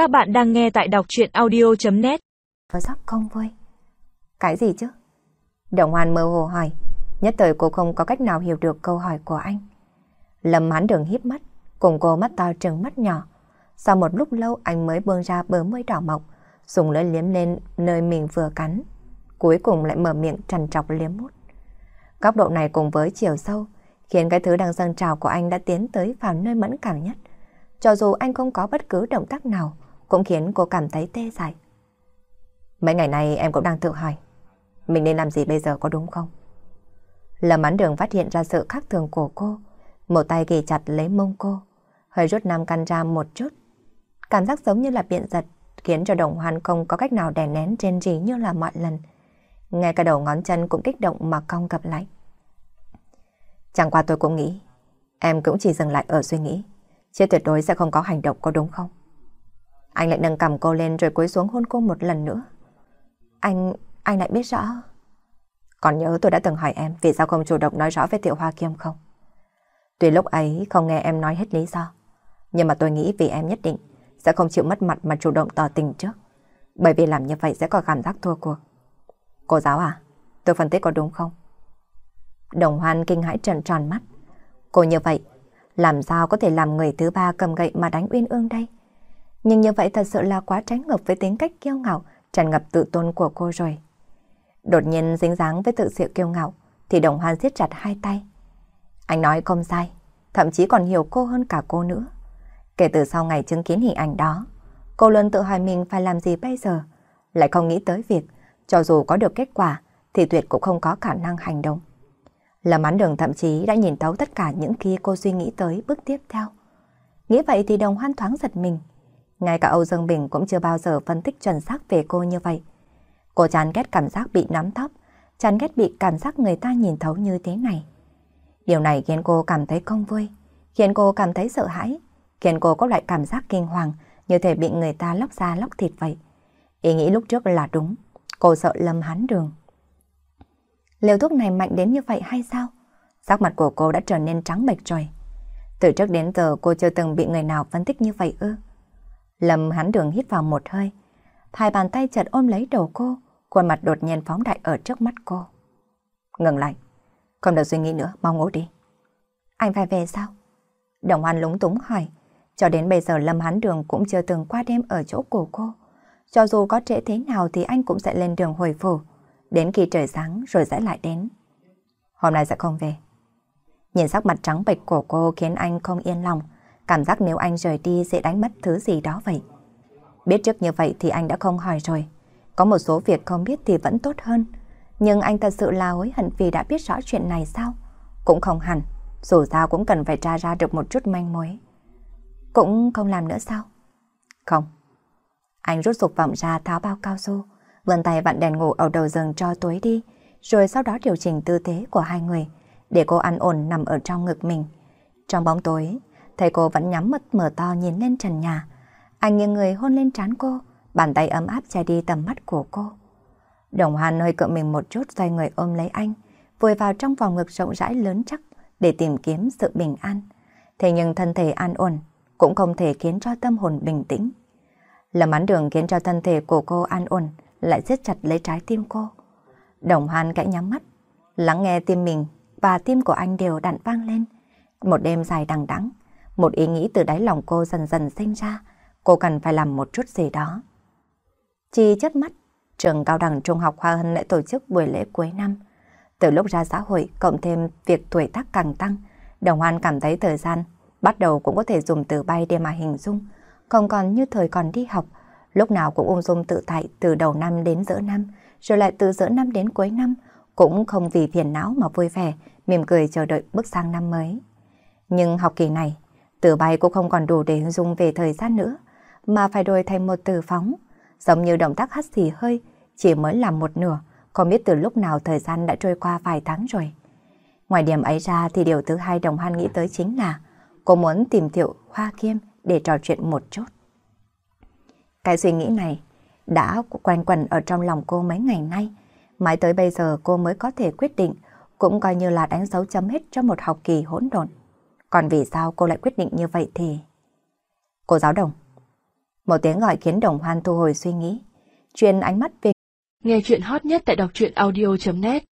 Các bạn đang nghe tại đọc chuyện audio.net Có giấc không vui? Cái gì chứ? Đồng Hoan mơ hồ hỏi, nhất thời cô không có cách nào hiểu được câu hỏi của anh. Lâm hán đường híp mắt, cùng cô mắt to trừng mắt nhỏ. Sau một lúc lâu anh mới buông ra bờ môi đỏ mọc, dùng lưỡi liếm lên nơi mình vừa cắn. Cuối cùng lại mở miệng trằn trọc liếm mút. Góc độ này cùng với chiều sâu, khiến cái thứ đang dâng trào của anh đã tiến tới vào nơi mẫn cảm nhất. Cho dù anh không có bất cứ động tác nào, cũng khiến cô cảm thấy tê dại. Mấy ngày này em cũng đang tự hỏi, mình nên làm gì bây giờ có đúng không? Lâm án đường phát hiện ra sự khác thường của cô, một tay ghi chặt lấy mông cô, hơi rút nam căn ra một chút. Cảm giác giống như là biện giật, khiến cho đồng hoan không có cách nào đè nén trên gì như là mọi lần. Ngay cả đầu ngón chân cũng kích động mà cong gặp lại. Chẳng qua tôi cũng nghĩ, em cũng chỉ dừng lại ở suy nghĩ, chứ tuyệt đối sẽ không có hành động có đúng không? Anh lại nâng cầm cô lên rồi cúi xuống hôn cô một lần nữa. Anh, anh lại biết rõ. Còn nhớ tôi đã từng hỏi em vì sao không chủ động nói rõ với Tiểu Hoa Kiêm không? Tuy lúc ấy không nghe em nói hết lý do, nhưng mà tôi nghĩ vì em nhất định sẽ không chịu mất mặt mà chủ động tỏ tình trước. Bởi vì làm như vậy sẽ có cảm giác thua cuộc. Cô giáo à, tôi phân tích có đúng không? Đồng hoan kinh hãi trần tròn mắt. Cô như vậy, làm sao có thể làm người thứ ba cầm gậy mà đánh Uyên Ương đây? Nhưng như vậy thật sự là quá trái ngược với tính cách kiêu ngạo, tràn ngập tự tôn của cô rồi. Đột nhiên dính dáng với tự sự kiêu ngạo, thì đồng hoan siết chặt hai tay. Anh nói không sai, thậm chí còn hiểu cô hơn cả cô nữa. Kể từ sau ngày chứng kiến hình ảnh đó, cô luôn tự hỏi mình phải làm gì bây giờ, lại không nghĩ tới việc, cho dù có được kết quả, thì tuyệt cũng không có khả năng hành động. Lâm án đường thậm chí đã nhìn thấu tất cả những khi cô suy nghĩ tới bước tiếp theo. Nghĩ vậy thì đồng hoan thoáng giật mình. Ngay cả Âu Dương Bình cũng chưa bao giờ phân tích chuẩn xác về cô như vậy. Cô chán ghét cảm giác bị nắm tóc, chán ghét bị cảm giác người ta nhìn thấu như thế này. Điều này khiến cô cảm thấy không vui, khiến cô cảm thấy sợ hãi, khiến cô có loại cảm giác kinh hoàng như thể bị người ta lóc da lóc thịt vậy. Ý nghĩ lúc trước là đúng, cô sợ lâm hắn đường. Liều thuốc này mạnh đến như vậy hay sao? Sắc mặt của cô đã trở nên trắng bệch rồi. Từ trước đến giờ cô chưa từng bị người nào phân tích như vậy ư. Lâm hắn đường hít vào một hơi. Hai bàn tay chợt ôm lấy đầu cô, khuôn mặt đột nhiên phóng đại ở trước mắt cô. Ngừng lại. Không được suy nghĩ nữa, mau ngủ đi. Anh phải về sao? Đồng Hoan lúng túng hỏi. Cho đến bây giờ Lâm Hán Đường cũng chưa từng qua đêm ở chỗ của cô. Cho dù có trễ thế nào thì anh cũng sẽ lên đường hồi phủ. Đến khi trời sáng rồi sẽ lại đến. Hôm nay sẽ không về. Nhìn sắc mặt trắng bệch của cô khiến anh không yên lòng. Cảm giác nếu anh rời đi sẽ đánh mất thứ gì đó vậy. Biết trước như vậy thì anh đã không hỏi rồi. Có một số việc không biết thì vẫn tốt hơn. Nhưng anh thật sự là hối hận vì đã biết rõ chuyện này sao? Cũng không hẳn. Dù sao cũng cần phải tra ra được một chút manh mối. Cũng không làm nữa sao? Không. Anh rút sục vọng ra tháo bao cao su, vươn tay vặn đèn ngủ ở đầu giường cho tối đi, rồi sau đó điều chỉnh tư thế của hai người, để cô ăn ổn nằm ở trong ngực mình. Trong bóng tối, thấy cô vẫn nhắm mắt mở to nhìn lên trần nhà. Anh nghiêng người hôn lên trán cô, bàn tay ấm áp che đi tầm mắt của cô. Đồng Hoan hơi cựa mình một chút xoay người ôm lấy anh, vùi vào trong vòng ngực rộng rãi lớn chắc để tìm kiếm sự bình an. Thế nhưng thân thể an ổn cũng không thể khiến cho tâm hồn bình tĩnh. Lâm án đường khiến cho thân thể của cô an ổn lại siết chặt lấy trái tim cô. Đồng Hoan cãi nhắm mắt, lắng nghe tim mình và tim của anh đều đặn vang lên. Một đêm dài đằng đẵng, một ý nghĩ từ đáy lòng cô dần dần sinh ra, cô cần phải làm một chút gì đó. Chi chất mắt, trường cao đẳng trung học Hoa Hân lại tổ chức buổi lễ cuối năm. Từ lúc ra xã hội, cộng thêm việc tuổi tác càng tăng, Đồng Hoan cảm thấy thời gian bắt đầu cũng có thể dùng từ bay để mà hình dung, không còn như thời còn đi học, lúc nào cũng ung dung tự tại từ đầu năm đến giữa năm, rồi lại từ giữa năm đến cuối năm, cũng không vì phiền não mà vui vẻ, mỉm cười chờ đợi bước sang năm mới. Nhưng học kỳ này, từ bay cũng không còn đủ để hình dung về thời gian nữa, mà phải đổi thành một từ phóng, giống như động tác hắt xì hơi, chỉ mới làm một nửa, không biết từ lúc nào thời gian đã trôi qua vài tháng rồi. Ngoài điểm ấy ra thì điều thứ hai đồng hoan nghĩ tới chính là cô muốn tìm Thiệu Hoa Kiêm để trò chuyện một chút. Cái suy nghĩ này đã quanh quẩn ở trong lòng cô mấy ngày nay. Mãi tới bây giờ cô mới có thể quyết định, cũng coi như là đánh dấu chấm hết cho một học kỳ hỗn độn. Còn vì sao cô lại quyết định như vậy thì... Cô giáo đồng, Một tiếng gọi khiến đồng hoan thu hồi suy nghĩ. Chuyên ánh mắt về. Nghe chuyện hot nhất tại đọc truyện audio.net